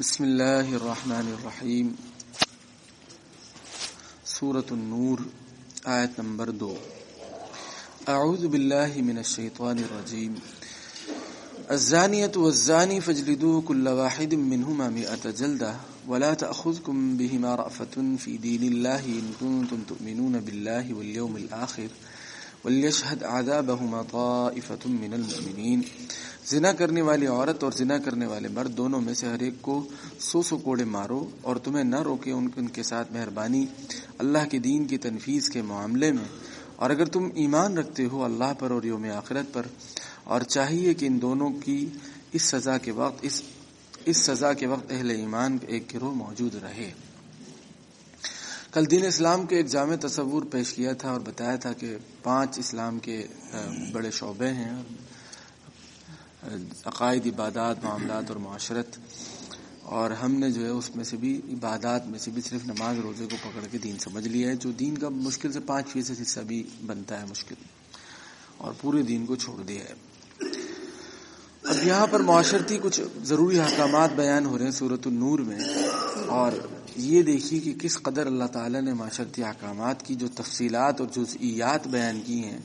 بسم اللہ الرحمن الرحیم سورة النور، آیت نمبر دو۔ اعوذ باللہ من الشیطان الرجیم۔ الزانية والزاني فاجلدوا كل واحد منهما مئة جلدة ولا تأخذكم بهما رأفة في دين الله إن كنتم تؤمنون بالله واليوم الآخر۔ وليشهد عذابهما طائفة من المؤمنين۔ زنا کرنے والی عورت اور زنا کرنے والے مرد دونوں میں سے ہر ایک کو سو سو کوڑے مارو اور تمہیں نہ روکے ان, ان کے ساتھ مہربانی۔ اللہ کے دین کی تنفیذ کے معاملے میں۔ اور اگر تم ایمان رکھتے ہو اللہ پر اور یوم آخرت پر اور چاہیے کہ ان دونوں کی اس سزا کے وقت اس اس سزا کے وقت اہل ایمان ایک گروہ موجود رہے۔ کل دین اسلام کے ایک جامع تصور پیش کیا تھا اور بتایا تھا کہ پانچ اسلام کے بڑے شعبے ہیں عقائد، عبادات، معاملات اور معاشرت، اور ہم نے جو ہے اس میں سے بھی، عبادات میں سے بھی صرف نماز روزے کو پکڑ کے دین سمجھ لیا ہے، جو دین کا مشکل سے پانچ فیصد حصہ بھی بنتا ہے مشکل، اور پورے دین کو چھوڑ دیا ہے۔ اب یہاں پر معاشرتی کچھ ضروری احکامات بیان ہو رہے ہیں صورت النور میں، اور یہ دیکھیے کہ کس قدر اللہ تعالیٰ نے معاشرتی احکامات کی جو تفصیلات اور جزئیات بیان کی ہیں،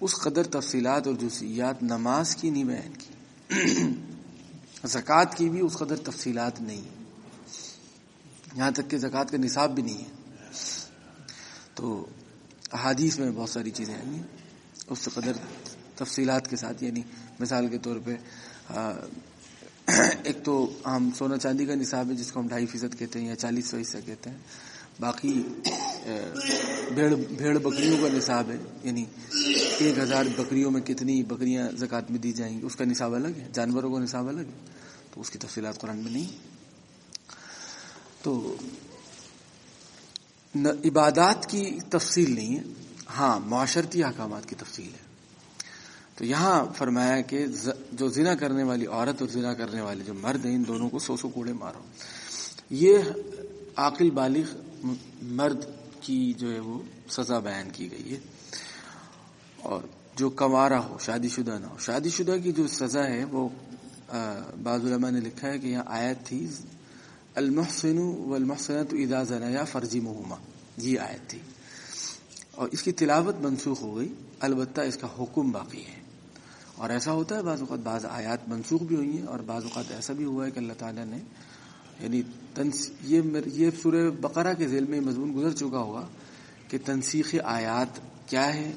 اس قدر تفصیلات اور جزئیات نماز کی نہیں بیان کی، زکوٰۃ کی بھی اس قدر تفصیلات نہیں یہاں تک کہ زکوٰۃ کا نصاب بھی نہیں ہے۔ تو احادیث میں بہت ساری چیزیں ہیں، اس قدر تفصیلات کے ساتھ یعنی مثال کے طور پہ ایک تو ہم سونا چاندی کا نصاب ہے، جس کو ہم ڈھائی فیصد کہتے ہیں یا چالیس فیصد کہتے ہیں۔ باقی بھیڑ بھیڑ بکریوں کا نصاب ہے یعنی ایک ہزار بکریوں میں کتنی بکریاں زکوٰۃ میں دی جائیں گی، اس کا نصاب الگ ہے، جانوروں کا نصاب الگ ہے۔ تو اس کی تفصیلات قرآن میں نہیں۔ تو عبادات کی تفصیل نہیں ہے ہاں معاشرتی احکامات کی تفصیل ہے۔ تو یہاں فرمایا کہ جو زنا کرنے والی عورت اور زنا کرنے والے جو مرد ہیں، ان دونوں کو سو سو کوڑے مارو۔ یہ عاقل بالغ مرد کی جو ہے وہ سزا بیان کی گئی ہے۔ اور جو کمارا ہو شادی شدہ نہ ہو۔ شادی شدہ کی جو سزا ہے، وہ بعض علماء نے لکھا ہے کہ یہاں آیت تھی، المحسن والمحسنت اذا زنیا فرضی مہما یہ آیت تھی۔ اور اس کی تلاوت منسوخ ہو گئی، البتہ اس کا حکم باقی ہے۔ اور ایسا ہوتا ہے، بعض اوقات بعض آیات منسوخ بھی ہوئی ہیں اور بعض اوقات ایسا بھی ہوا ہے کہ اللہ تعالیٰ نے یعنی تنس، یہ یہ سورہ بقرہ کے ذیل میں مضمون گزر چکا ہوگا کہ تنسیخ آیات کیا ہے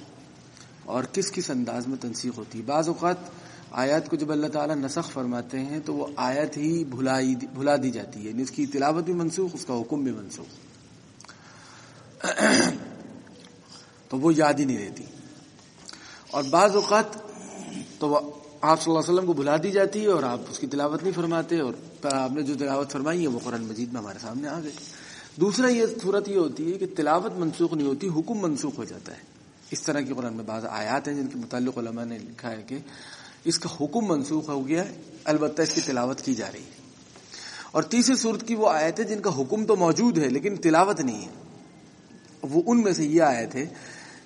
اور کس کس انداز میں تنسیخ ہوتی ہے۔ بعض اوقات آیات کو جب اللہ تعالیٰ نسخ فرماتے ہیں تو وہ آیت ہی بھلائی بھلا دی جاتی ہے یعنی اس کی تلاوت بھی منسوخ، اس کا حکم بھی منسوخ۔ تو وہ یاد ہی نہیں رہتی۔ اور بعض اوقات آپ صلی اللہ علیہ وسلم کو بھلا دی جاتی ہے اور آپ اس کی تلاوت نہیں فرماتے اور آپ نے جو تلاوت فرمائی ہے وہ قرآن مجید میں ہمارے سامنے آ گئی۔ دوسرا یہ صورت یہ ہوتی ہے کہ تلاوت منسوخ نہیں ہوتی، حکم منسوخ ہو جاتا ہے۔ اس طرح کی قرآن میں بعض آیات ہیں جن کے متعلق علماء نے لکھا ہے کہ اس کا حکم منسوخ ہو گیا ہے، البتہ اس کی تلاوت کی جا رہی ہے۔ اور تیسری صورت کی وہ آیت ہے جن کا حکم تو موجود ہے لیکن تلاوت نہیں ہے۔ وہ ان میں سے یہ آیت ہے،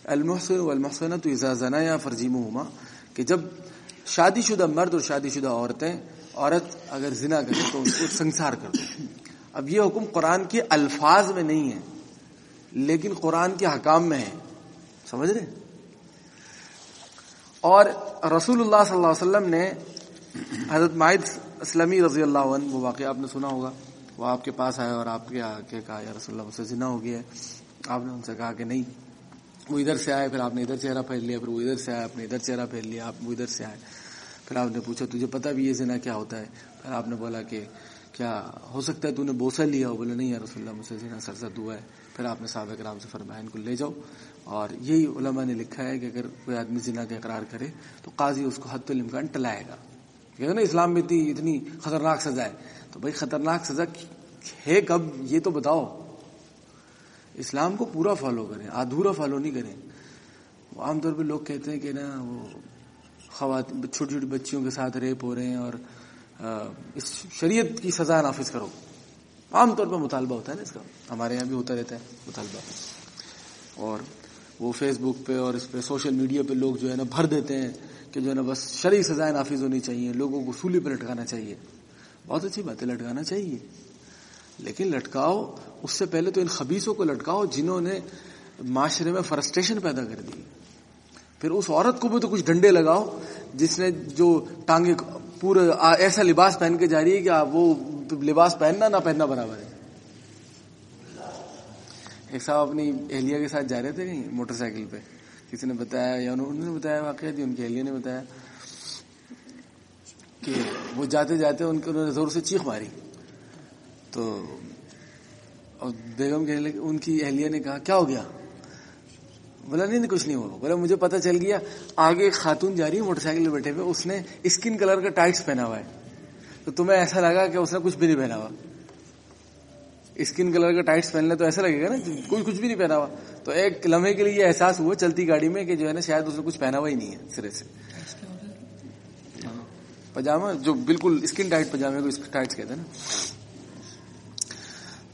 المحسن والمحسنت اعزازنا یا فرجیم کہ جب شادی شدہ مرد اور شادی شدہ عورتیں، عورت اگر زنا کرے تو اس کو سنسار کر دو اب یہ حکم قرآن کے الفاظ میں نہیں ہے، لیکن قرآن کے حکام میں ہے۔ سمجھ رہے؟ اور رسول اللہ صلی اللہ علیہ وسلم نے حضرت مائد اسلمی رضی اللہ عنہ، وہ واقعہ آپ نے سنا ہوگا، وہ آپ کے پاس آئے اور آپ کے آ کے کہا، یا رسول اللہ سے زنا ہو گیا ہے۔ آپ نے ان سے کہا کہ نہیں وہ ادھر سے آئے، پھر آپ نے ادھر چہرہ پھیر لیا، پھر وہ ادھر سے آئے، آپ نے ادھر چہرہ پھیر لیا، آپ وہ ادھر سے آئے۔ پھر آپ نے پوچھا، تجھے پتا بھی یہ زنا کیا ہوتا ہے؟ پھر آپ نے بولا کہ کیا ہو سکتا ہے تو نے بوسا لیا ہو؟ بولے نہیں یا رسول اللہ، مجھ سے زنا سرزد ہوا ہے۔ پھر آپ نے صحابہ کرام سے فرمایا، ان کو لے جاؤ۔ اور یہی علماء نے لکھا ہے کہ اگر کوئی آدمی زنا کا اقرار کرے تو قاضی اس کو حت الامکان ٹلائے گا۔ کہتے نا، اسلام میں اتنی اتنی خطرناک سزا ہے۔ تو بھائی، خطرناک سزا ہے کب؟ یہ تو بتاؤ۔ اسلام کو پورا فالو کریں ادھورا فالو نہیں کریں۔ عام طور پہ لوگ کہتے ہیں کہ نا، وہ خواتین چھوٹی چھوٹی بچیوں کے ساتھ ریپ ہو رہے ہیں اور اس شریعت کی سزا نافذ کرو۔ عام طور پہ مطالبہ ہوتا ہے نا اس کا۔ ہمارے یہاں بھی ہوتا رہتا ہے مطالبہ۔ اور وہ فیس بک پہ اور اس پہ سوشل میڈیا پہ لوگ جو ہے نا بھر دیتے ہیں کہ جو ہے نا بس شرعی سزائیں نافذ ہونی چاہیے، لوگوں کو سولی پہ لٹکانا چاہیے۔ بہت اچھی بات ہے، لٹکانا چاہیے۔ لیکن لٹکاؤ، اس سے پہلے تو ان خبیصوں کو لٹکاؤ جنہوں نے معاشرے میں فرسٹریشن پیدا کر دی۔ پھر اس عورت کو بھی تو کچھ ڈنڈے لگاؤ، جس نے جو ٹانگے پورے ایسا لباس پہن کے جا رہی ہے کہ وہ لباس پہننا نہ پہننا برابر ہے۔ ایک صاحب اپنی اہلیہ کے ساتھ جا رہے تھے کہیں موٹر سائیکل پہ۔ کسی نے بتایا یا انہوں نے بتایا واقعہ جی، ان کی اہلیہ نے بتایا کہ وہ جاتے جاتے ان کے انہوں نے زور سے چیخ ماری۔ تو بیگم کے ان کی اہلیہ نے کہا کیا ہو گیا؟ بولا نہیں کچھ نہیں ہوا بولا مجھے پتا چل گیا آگے ایک خاتون جا رہی ہے موٹر سائیکل بیٹھے ہوئے اس نے اسکن کلر کا ٹائٹس پہنا ہوا ہے۔ تو تمہیں ایسا لگا کہ اس نے کچھ بھی نہیں پہنا ہوا۔ اسکن کلر کا ٹائٹس پہن لے تو ایسا لگے گا نا کوئی کچھ بھی نہیں پہنا ہوا۔ تو ایک لمحے کے لیے یہ احساس ہوا چلتی گاڑی میں کہ جو ہے نا شاید اس نے کچھ پہنا ہوا ہی نہیں ہے سرے سے۔ پجامہ جو بالکل اسکن ٹائٹ پجامے کو ٹائٹس کہتے ہیں نا۔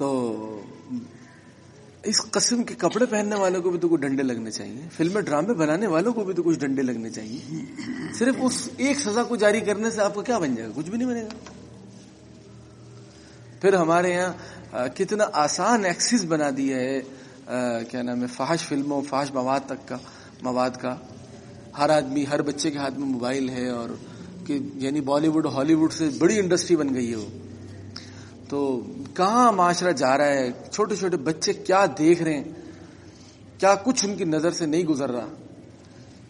تو اس قسم کے کپڑے پہننے والوں کو بھی تو کچھ ڈنڈے لگنے چاہیے۔ فلمیں، ڈرامے بنانے والوں کو بھی تو کچھ ڈنڈے لگنے چاہیے۔ صرف اس ایک سزا کو جاری کرنے سے آپ کو کیا بن جائے گا؟ کچھ بھی نہیں بنے گا۔ پھر ہمارے یہاں کتنا آسان ایکسس بنا دیا ہے کیا نام ہے، فحش فلموں، فحش مواد تک کا، مواد کا۔ ہر آدمی، ہر بچے کے ہاتھ میں موبائل ہے اور کہ یعنی بالی ووڈ، ہالی ووڈ سے بڑی انڈسٹری بن گئی ہے وہ۔ تو کہاں معاشرہ جا رہا ہے؟ چھوٹے چھوٹے بچے کیا دیکھ رہے ہیں؟ کیا کچھ ان کی نظر سے نہیں گزر رہا؟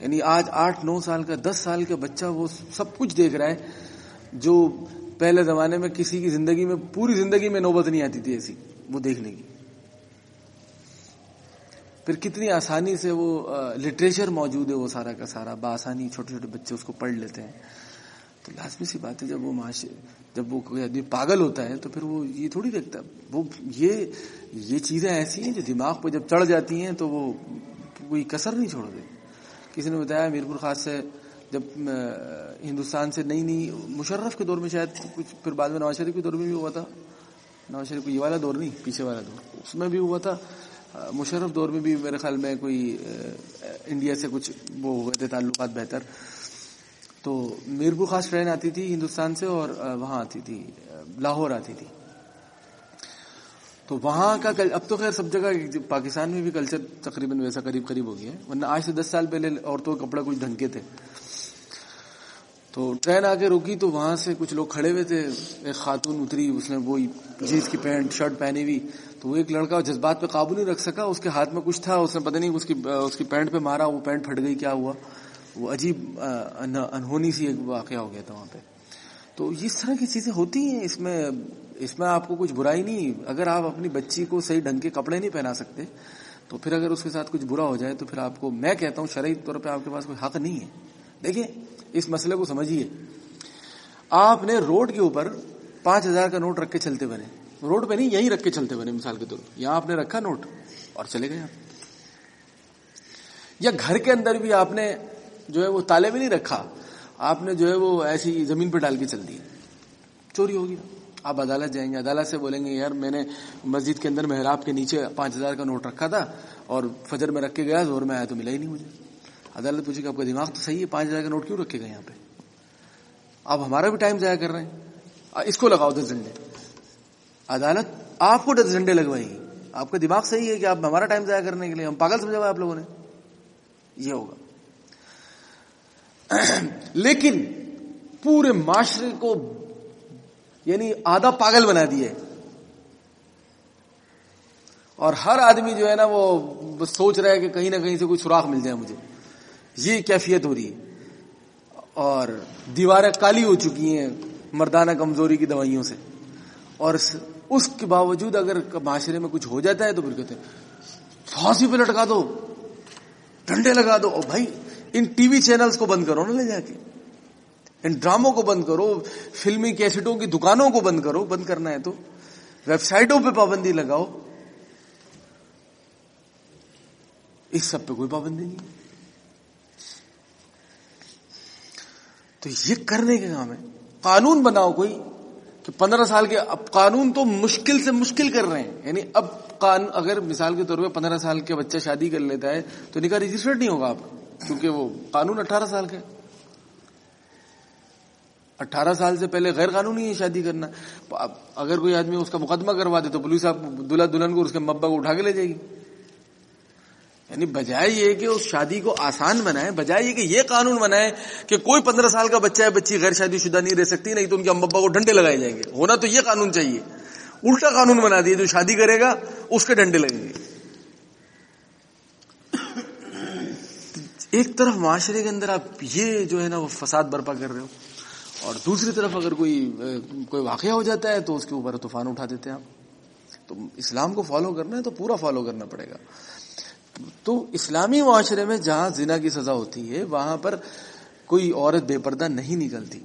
یعنی آج آٹھ نو سال کا، دس سال کا بچہ وہ سب کچھ دیکھ رہا ہے، جو پہلے زمانے میں کسی کی زندگی میں، پوری زندگی میں نوبت نہیں آتی تھی ایسی، وہ دیکھنے کی۔ پھر کتنی آسانی سے وہ لٹریچر موجود ہے وہ سارا کا سارا، بآسانی چھوٹے چھوٹے بچے اس کو پڑھ لیتے ہیں۔ تو لازمی سی بات ہے، جب وہ معاشرے جب وہ کوئی آدمی پاگل ہوتا ہے تو پھر وہ یہ تھوڑی دیکھتا وہ یہ یہ چیزیں ایسی ہیں جو دماغ پہ جب چڑھ جاتی ہیں تو وہ کوئی کسر نہیں چھوڑ دے کسی نے بتایا میرپور خاص سے جب ہندوستان سے نئی نئی مشرف کے دور میں شاید کچھ پھر بعد میں نواز شریف کے دور میں بھی ہوا تھا۔ نواز شریف کو یہ والا دور نہیں، پیچھے والا دور۔ اس میں بھی ہوا تھا۔ مشرف دور میں بھی میرے خیال میں کوئی انڈیا سے کچھ وہ ہوئے تھے، تعلقات بہتر۔ تو میرپور خاص ٹرین آتی تھی ہندوستان سے اور وہاں آتی تھی لاہور آتی تھی۔ تو وہاں کا اب تو خیر سب جگہ پاکستان میں بھی کلچر تقریباً ویسا قریب قریب ہو گیا ہے، ورنہ آج سے دس سال پہلے عورتوں کا کپڑا کچھ ڈھنگ کے تھے۔ تو ٹرین آ کے روکی تو وہاں سے کچھ لوگ کھڑے ہوئے تھے، ایک خاتون اتری، اس نے وہی جینس کی پینٹ، شرٹ پہنی ہوئی۔ تو وہ ایک لڑکا جذبات پہ قابو نہیں رکھ سکا، اس کے ہاتھ میں کچھ تھا، اس نے پتہ نہیں اس کی اس کی پینٹ پہ مارا، وہ پینٹ پھٹ گئی، کیا ہوا؟ وہ عجیب انہونی سی ایک واقعہ ہو گیا تھا وہاں پہ۔ تو اس طرح کی چیزیں ہوتی ہیں، اس میں اس میں آپ کو کچھ برائی نہیں، اگر آپ اپنی بچی کو صحیح ڈھنگ کے کپڑے نہیں پہنا سکتے، تو پھر اگر اس کے ساتھ کچھ برا ہو جائے، تو پھر آپ کو، میں کہتا ہوں شرعی طور پہ آپ کے پاس کوئی حق نہیں ہے۔ دیکھیں، اس مسئلے کو سمجھیے۔ آپ نے روڈ کے اوپر پانچ ہزار کا نوٹ رکھ کے چلتے بنے۔ روڈ پہ نہیں، یہیں رکھ کے چلتے بنے، مثال کے طور پر۔ یہاں آپ نے رکھا نوٹ اور چلے گئے آپ۔ یا گھر کے اندر بھی آپ نے جو ہے وہ تالے میں نہیں رکھا، آپ نے جو ہے وہ ایسی زمین پہ ڈال کے چل دی۔ چوری ہوگی۔ آپ عدالت جائیں گے، عدالت سے بولیں گے، یار میں نے مسجد کے اندر محراب کے نیچے پانچ ہزار کا نوٹ رکھا تھا اور فجر میں رکھ کے گیا زور میں آیا تو ملا ہی نہیں مجھے۔ عدالت پوچھے کہ آپ کا دماغ تو صحیح ہے، پانچ ہزار کا نوٹ کیوں رکھے گا یہاں پہ؟ آپ ہمارا بھی ٹائم ضائع کر رہے ہیں۔ اس کو لگاؤ دس جھنڈے۔ عدالت آپ کو دس جھنڈے لگوائیں گی۔ آپ کا دماغ صحیح ہے کہ آپ ہمارا ٹائم ضائع کرنے کے لیے، ہم پاگل سمجھا ہوا آپ لوگوں نے۔ یہ ہوگا۔ لیکن پورے معاشرے کو یعنی آدھا پاگل بنا دیے۔ اور ہر آدمی جو ہے نا وہ سوچ رہا ہے کہ کہیں نہ کہیں سے کوئی سوراخ مل جائے مجھے۔ یہ کیفیت ہو رہی ہے۔ اور دیواریں کالی ہو چکی ہیں مردانہ کمزوری کی دوائیوں سے۔ اور اس کے باوجود اگر معاشرے میں کچھ ہو جاتا ہے تو پھر کہتے ہیں، پھانسی پہ لٹکا دو، ڈنڈے لگا دو۔ اور بھائی ان ٹی وی چینلز کو بند کرو نا لے جا کے۔ ان ڈراموں کو بند کرو، فلمی کیسٹوں کی دکانوں کو بند کرو، بند کرنا ہے تو۔ ویب سائٹوں پہ پابندی لگاؤ۔ اس سب پہ کوئی پابندی نہیں۔ تو یہ کرنے کے کام ہے۔ قانون بناؤ کوئی۔ کہ پندرہ سال کے، اب قانون تو مشکل سے مشکل کر رہے ہیں۔ یعنی اب قانون اگر مثال کے طور پہ پندرہ سال کے بچہ شادی کر لیتا ہے تو نکاح رجسٹرڈ نہیں ہوگا آپ کیونکہ وہ قانون اٹھارہ سال کا اٹھارہ سال سے پہلے غیر قانونی ہے شادی کرنا۔ اگر کوئی آدمی اس کا مقدمہ کروا دے تو پولیس آپ دلہا دلہن کو اس کے مبا کو اٹھا کے لے جائے گی۔ یعنی بجائے یہ کہ اس شادی کو آسان بنائے، بجائے یہ کہ یہ قانون بنائے کہ کوئی پندرہ سال کا بچہ ہے، بچی غیر شادی شدہ نہیں رہ سکتی، نہیں تو ان کے امبا کو ڈنڈے لگائے جائیں گے۔ ہونا تو یہ قانون چاہیے۔ الٹا قانون بنا دیے جو شادی کرے گا، اس کے ڈنڈے لگیں گے۔ ایک طرف معاشرے کے اندر آپ یہ جو ہے نا وہ فساد برپا کر رہے ہو اور دوسری طرف اگر کوئی کوئی واقعہ ہو جاتا ہے تو اس کے اوپر طوفان اٹھا دیتے ہیں آپ۔ تو اسلام کو فالو کرنا ہے تو پورا فالو کرنا پڑے گا۔ تو اسلامی معاشرے میں جہاں زنا کی سزا ہوتی ہے، وہاں پر کوئی عورت بے پردہ نہیں نکلتی۔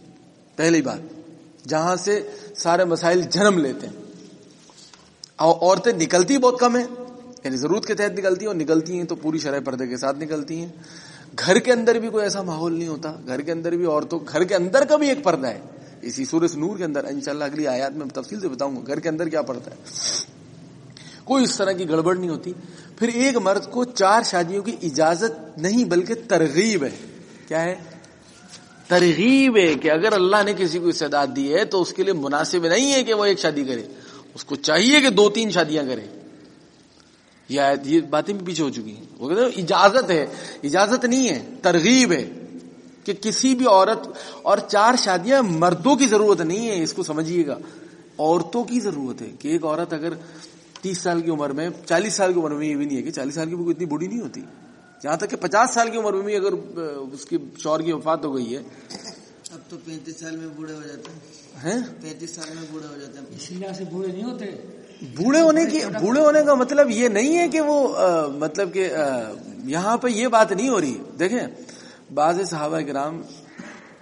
پہلی بات، جہاں سے سارے مسائل جنم لیتے ہیں۔ اور عورتیں نکلتی بہت کم ہیں یعنی ضرورت کے تحت نکلتی ہیں اور نکلتی ہیں تو پوری شرح پردے کے ساتھ نکلتی ہیں۔ گھر کے اندر بھی کوئی ایسا ماحول نہیں ہوتا، گھر کے اندر بھی عورتوں، گھر کے اندر کا بھی ایک پردہ ہے۔ اسی سورج نور کے اندر، انشاءاللہ اگلی آیات میں تفصیل سے بتاؤں گا گھر کے اندر کیا پردہ ہے۔ کوئی اس طرح کی گڑبڑ نہیں ہوتی۔ پھر ایک مرد کو چار شادیوں کی اجازت نہیں، بلکہ ترغیب ہے۔ کیا ہے؟ ترغیب ہے کہ اگر اللہ نے کسی کو استعداد دی ہے تو اس کے لیے مناسب نہیں ہے کہ وہ ایک شادی کرے۔ اس کو چاہیے کہ دو تین شادیاں کرے۔ یہ باتیں بھی پیچھے ہو چکی ہیں۔ وہ کہتے ہیں اجازت ہے اجازت نہیں ہے ترغیب ہے کہ کسی بھی عورت اور چار شادیاں مردوں کی ضرورت نہیں ہے اس کو سمجھیے گا۔ عورتوں کی ضرورت ہے کہ ایک عورت اگر تیس سال کی عمر میں چالیس سال کی عمر میں یہ بھی نہیں ہے کہ چالیس سال کی بھی اتنی بوڑھی نہیں ہوتی۔ جہاں تک کہ پچاس سال کی عمر میں بھی اگر اس کی شور کی وفات ہو گئی ہے۔ اب تو پینتیس سال میں بوڑھے ہو جاتے ہیں۔ پینتیس سال میں بوڑھے ہو جاتے ہیں۔ اسی سے بوڑھے نہیں ہوتے۔ بوڑھے ہونے کی بوڑھے ہونے کا مطلب یہ نہیں ہے کہ وہ مطلب کہ یہاں پہ یہ بات نہیں ہو رہی۔ دیکھیں، بعض صحابہ کرام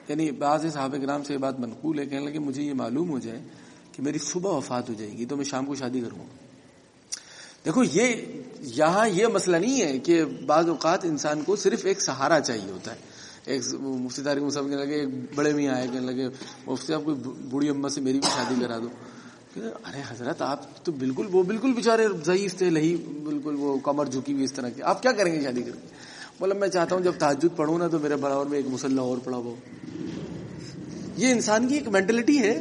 یعنی بعض صحابہ کرام سے یہ بات منقول ہے، کہنے لگے، مجھے یہ معلوم ہو جائے کہ میری صبح وفات ہو جائے گی، تو میں شام کو شادی کروں گا۔ دیکھو، یہ، یہاں یہ مسئلہ نہیں ہے کہ بعض اوقات انسان کو صرف ایک سہارا چاہیے ہوتا ہے۔ ایک مفتی تاریخ مصحف کہنے لگے، ایک بڑے میاں آئے، کہنے لگے، مفتی صاحب، کوئی بوڑھی اما سے میری بھی شادی کرا دو۔ ارے حضرت، آپ تو بالکل وہ بالکل بےچارے ضعیف تھے، لہی، بالکل وہ کمر جھکی ہوئی اس طرح کی۔ آپ کیا کریں گے شادی کر کے؟ بولا میں چاہتا ہوں جب تحجد پڑھوں نا تو میرے برابر میں ایک مسلح اور پڑھا ہو یہ انسان کی ایک مینٹلٹی ہے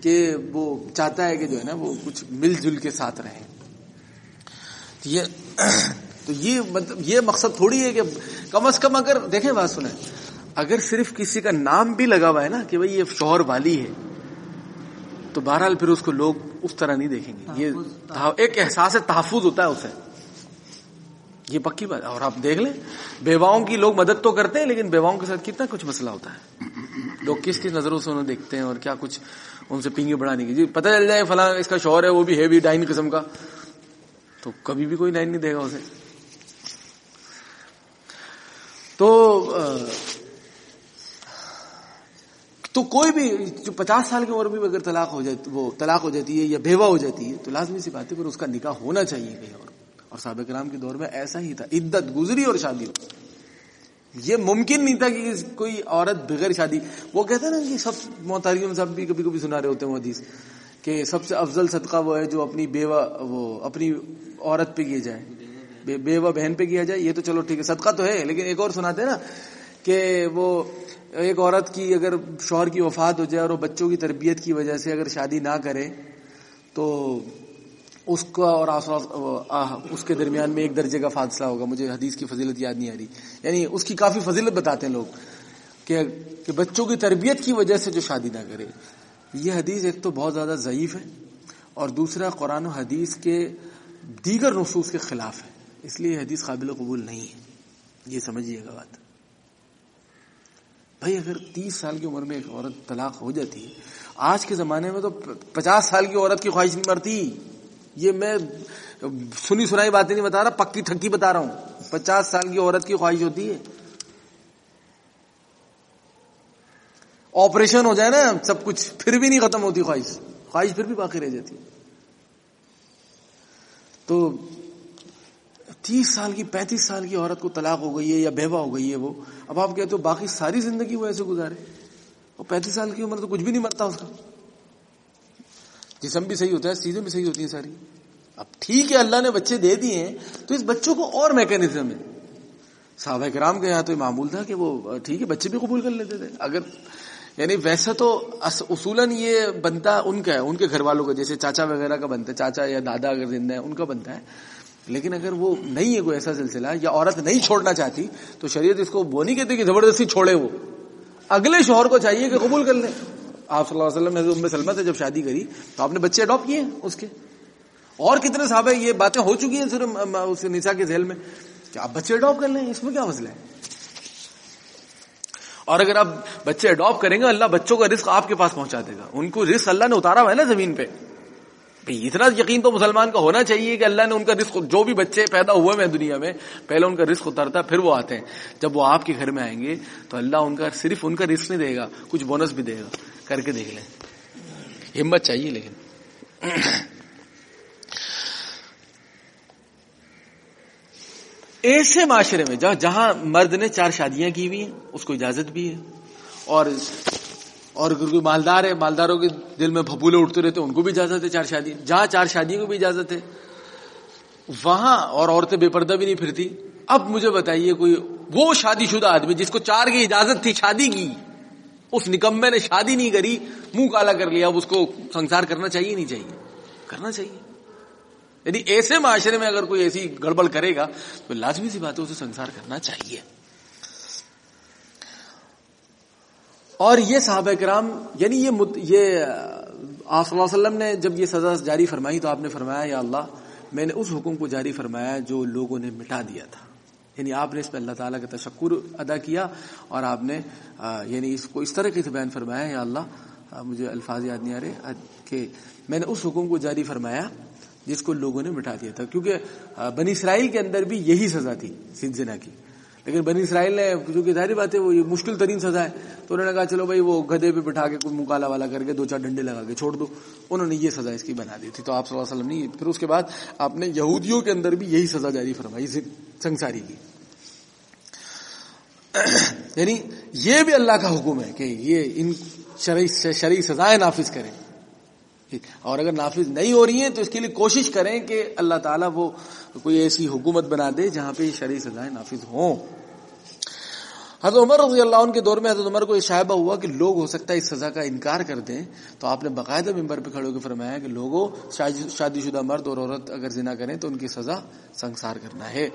کہ وہ چاہتا ہے کہ جو ہے نا وہ کچھ مل جل کے ساتھ رہے۔ یہ تو یہ مطلب یہ مقصد تھوڑی ہے کہ کم از کم اگر دیکھیں بات سنیں، اگر صرف کسی کا نام بھی لگا ہوا ہے نا کہ بھائی یہ شوہر والی ہے تو بہرحال پھر اس کو لوگ اس طرح نہیں دیکھیں گے۔ یہ ایک احساس تحفظ ہوتا ہے اسے۔ یہ پکی بات اور آپ دیکھ لیں بیواؤں کی لوگ مدد تو کرتے ہیں لیکن بیواؤں کے ساتھ کتنا کچھ مسئلہ ہوتا ہے۔ لوگ کس کس نظروں سے انہیں دیکھتے ہیں اور کیا کچھ ان سے پنگی بڑھانے کی۔ جی پتہ چل جائے فلاں اس کا شوہر ہے وہ بھی ہیوی ڈائن قسم کا۔ تو کبھی بھی کوئی لائن نہیں دے گا اسے۔ تو تو کوئی بھی جو پچاس سال کی عمر میں اگر طلاق ہو جاتی، وہ طلاق ہو جاتی ہے یا بیوہ ہو جاتی ہے، تو لازمی سی بات ہے پر اس کا نکاح ہونا چاہیے کہیں اور۔ اور سابق رام کے دور میں ایسا ہی تھا، عدت گزری اور شادی ہو۔ یہ ممکن نہیں تھا کہ کوئی عورت بغیر شادی، وہ کہتے ہیں نا کہ سب محتاریوں سب بھی کبھی کبھی سنا رہے ہوتے ہیں وہ حدیث کہ سب سے افضل صدقہ وہ ہے جو اپنی بیوہ، وہ اپنی عورت پہ کیا جائے۔ بیوہ بہن پہ کیا جائے، یہ تو چلو ٹھیک ہے، صدقہ تو ہے، لیکن ایک اور سناتے ہیں نا کہ وہ ایک عورت کی اگر شوہر کی وفات ہو جائے اور وہ بچوں کی تربیت کی وجہ سے اگر شادی نہ کرے، تو اس کا اور اس کے درمیان میں ایک درجے کا فاصلہ ہوگا۔ مجھے حدیث کی فضیلت یاد نہیں آ رہی۔ یعنی اس کی کافی فضیلت بتاتے ہیں لوگ کہ بچوں کی تربیت کی وجہ سے جو شادی نہ کرے۔ یہ حدیث ایک تو بہت زیادہ ضعیف ہے اور دوسرا، قرآن و حدیث کے دیگر نصوص کے خلاف ہے۔ اس لیے حدیث قابل قبول نہیں ہے۔ یہ سمجھیے گا بات۔ بھائی اگر تیس سال کی عمر میں ایک عورت طلاق ہو جاتی ہے آج کے زمانے میں تو پچاس سال کی عورت کی خواہش نہیں مرتی۔ یہ میں سنی سنائی باتیں نہیں بتا رہا، پکی ٹھکی بتا رہا ہوں۔ پچاس سال کی عورت کی خواہش ہوتی ہے۔ آپریشن ہو جائے نا، سب کچھ پھر بھی نہیں ختم ہوتی خواہش۔ خواہش پھر بھی باقی رہ جاتی۔ تو تیس سال کی، پینتیس سال کی عورت کو طلاق ہو گئی ہے یا بیوہ ہو گئی ہے وہ۔ اب آپ کہتے ہو باقی ساری زندگی وہ ایسے گزارے۔ اور پینتیس سال کی عمر تو کچھ بھی نہیں مرتا اس کا۔ جسم بھی صحیح ہوتا ہے چیزیں بھی صحیح ہوتی ہیں ساری۔ اب ٹھیک ہے، اللہ نے بچے دے دیے ہیں، تو اس بچوں کو اور میکینزم ہے۔ صحابہ کرام کے یہاں تو معمول تھا کہ وہ، ٹھیک ہے، بچے بھی قبول کر لیتے تھے۔ اگر یعنی ویسا تو اصولاً یہ بنتا ان کا ہے، ان کے گھر والوں کا، جیسے چاچا وغیرہ کا بنتا ہے، چاچا یا دادا اگر زندہ ہے، ان کا بنتا ہے۔ لیکن اگر وہ نہیں ہے کوئی ایسا سلسلہ یا عورت نہیں چھوڑنا چاہتی، تو شریعت اس کو وہ نہیں کہتی کہ زبردستی چھوڑے وہ۔ اگلے شوہر کو چاہیے کہ قبول کر لیں آپ صلی اللہ علیہ وسلم نے ام سے جب شادی کری، تو آپ نے بچے اڈاپٹ کیے اس کے۔ اور کتنے صاحب یہ باتیں ہو چکی ہیں صرف اس نسا کے ذیل میں کہ آپ بچے اڈاپٹ کر لیں، اس میں کیا مسئلہ ہے؟ اور اگر آپ بچے اڈاپٹ کریں گے، اللہ بچوں کا رسک آپ کے پاس پہنچا دے گا۔ ان کو رسک اللہ نے اتارا ہوا ہے نا زمین پہ۔ اتنا یقین تو مسلمان کا ہونا چاہیے کہ اللہ نے ان کا رسک جو بھی بچے پیدا ہوئے ہیں دنیا میں، پہلے ان کا رسک اترتا، پھر وہ آتے ہیں۔ جب وہ آپ کے گھر میں آئیں گے، تو اللہ ان کا صرف ان کا رسک نہیں دے گا، کچھ بونس بھی دے گا۔ کر کے دیکھ لیں۔ ہمت چاہیے لیکن۔ ایسے معاشرے میں جہاں مرد نے چار شادیاں کی ہوئی ہیں، اس کو اجازت بھی ہے۔ اور اور اگر کوئی مالدار ہے، مالداروں کے دل میں پھپولے اٹھتے رہتے، ان کو بھی اجازت ہے چار شادی، جہاں چار شادیوں کو بھی اجازت ہے۔ وہاں اور عورتیں بے پردہ بھی نہیں پھرتی۔ اب مجھے بتائیے کوئی وہ شادی شدہ آدمی جس کو چار کی اجازت تھی شادی کی، اس نکمے نے شادی نہیں کری، منہ کالا کر لیا، اب اس کو سنسار کرنا چاہیے نہیں چاہیے؟ کرنا چاہیے۔ یعنی ایسے معاشرے میں اگر کوئی ایسی گڑبڑ کرے گا، تو لازمی سی بات ہے اسے سنسار کرنا چاہیے۔ اور یہ صحابہ کرام یعنی یہ مت، یہ آپ صلی اللہ علیہ وسلم نے جب یہ سزا جاری فرمائی تو آپ نے فرمایا، یا اللہ، میں نے اس حکم کو جاری فرمایا جو لوگوں نے مٹا دیا تھا۔ یعنی آپ نے اس پہ اللہ تعالیٰ کا تشکر ادا کیا اور آپ نے یعنی اس کو اس طرح سے بیان فرمایا، یا اللہ مجھے الفاظ یاد نہیں آ رہے کہ میں نے اس حکم کو جاری فرمایا جس کو لوگوں نے مٹا دیا تھا۔ کیونکہ بنی اسرائیل کے اندر بھی یہی سزا تھی سنزنا کی۔ لیکن بنی اسرائیل نے کیونکہ ظاہری بات ہے وہ یہ مشکل ترین سزا ہے۔ تو انہوں نے کہا چلو بھائی وہ گدے پہ بٹھا کے کوئی مکالا والا کر کے دو چار ڈنڈے لگا کے چھوڑ دو۔ انہوں نے یہ سزا اس کی بنا دی تھی۔ تو آپ صلی اللہ علیہ وسلم نے پھر اس کے بعد آپ نے یہودیوں کے اندر بھی یہی سزا جاری فرمائی سنساری کی۔ یعنی یہ بھی اللہ کا حکم ہے کہ یہ ان شرعی سزائیں نافذ کریں۔ اور اگر نافذ نہیں ہو رہی ہیں تو اس کے لیے کوشش کریں کہ اللہ تعالیٰ وہ کوئی ایسی حکومت بنا دے جہاں پہ شرعی سزائیں نافذ ہوں۔ حضرت عمر رضی اللہ عنہ کے دور میں حضرت عمر کو یہ شائبہ ہوا کہ لوگ ہو سکتا ہے اس سزا کا انکار کر دیں، تو آپ نے باقاعدہ ممبر پہ کھڑے ہو کے فرمایا کہ لوگوں، شادی شدہ مرد اور عورت اگر زنا کریں تو ان کی سزا سنسار کرنا ہے۔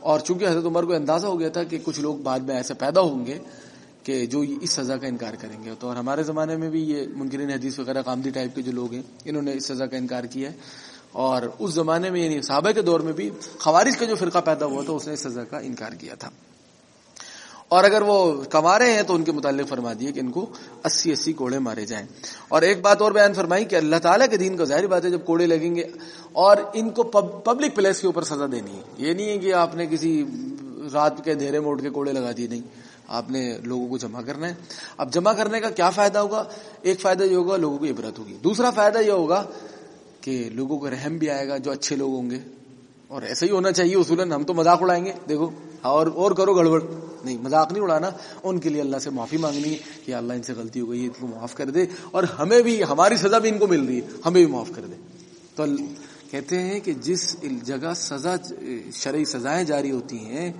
اور چونکہ حضرت عمر کو اندازہ ہو گیا تھا کہ کچھ لوگ بعد میں ایسے پیدا ہوں گے کہ جو اس سزا کا انکار کریں گے، تو اور ہمارے زمانے میں بھی یہ منکرین حدیث وغیرہ کامدی ٹائپ کے جو لوگ ہیں، انہوں نے اس سزا کا انکار کیا ہے۔ اور اس زمانے میں یعنی صحابہ کے دور میں بھی خوارش کا جو فرقہ پیدا ہوا تھا، اس نے اس سزا کا انکار کیا تھا۔ اور اگر وہ کما رہے ہیں تو ان کے متعلق فرما دیے کہ ان کو اسی اسی کوڑے مارے جائیں۔ اور ایک بات اور بیان فرمائی کہ اللہ تعالیٰ کے دین کو ظاہری بات ہے جب کوڑے لگیں گے اور ان کو پبلک پلیس کے اوپر سزا دینی ہے۔ یہ نہیں ہے کہ آپ نے کسی رات کے دھیرے موڑ کے کوڑے لگا دیے، نہیں۔ آپ نے لوگوں کو جمع کرنا ہے۔ اب جمع کرنے کا کیا فائدہ ہوگا؟ ایک فائدہ یہ ہوگا لوگوں کی عبرت ہوگی۔ دوسرا فائدہ یہ ہوگا کہ لوگوں کو رحم بھی آئے گا جو اچھے لوگ ہوں گے۔ اور ایسا ہی ہونا چاہیے اصول ہم تو مذاق اڑائیں گے۔ دیکھو، اور اور کرو گڑبڑ۔ نہیں، مذاق نہیں اڑانا، ان کے لیے اللہ سے معافی مانگنی ہے کہ اللہ ان سے غلطی ہو گئی ہے، ان کو معاف کر دے اور ہمیں بھی، ہماری سزا بھی ان کو مل رہی ہے، ہمیں بھی معاف کر دے۔ تو کہتے ہیں کہ جس جگہ سزا، شرعی سزائیں جاری ہوتی ہیں،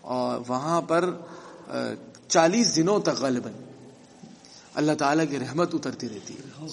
اور وہاں پر چالیس دنوں تک غالباً اللہ تعالیٰ کی رحمت اترتی رہتی ہے۔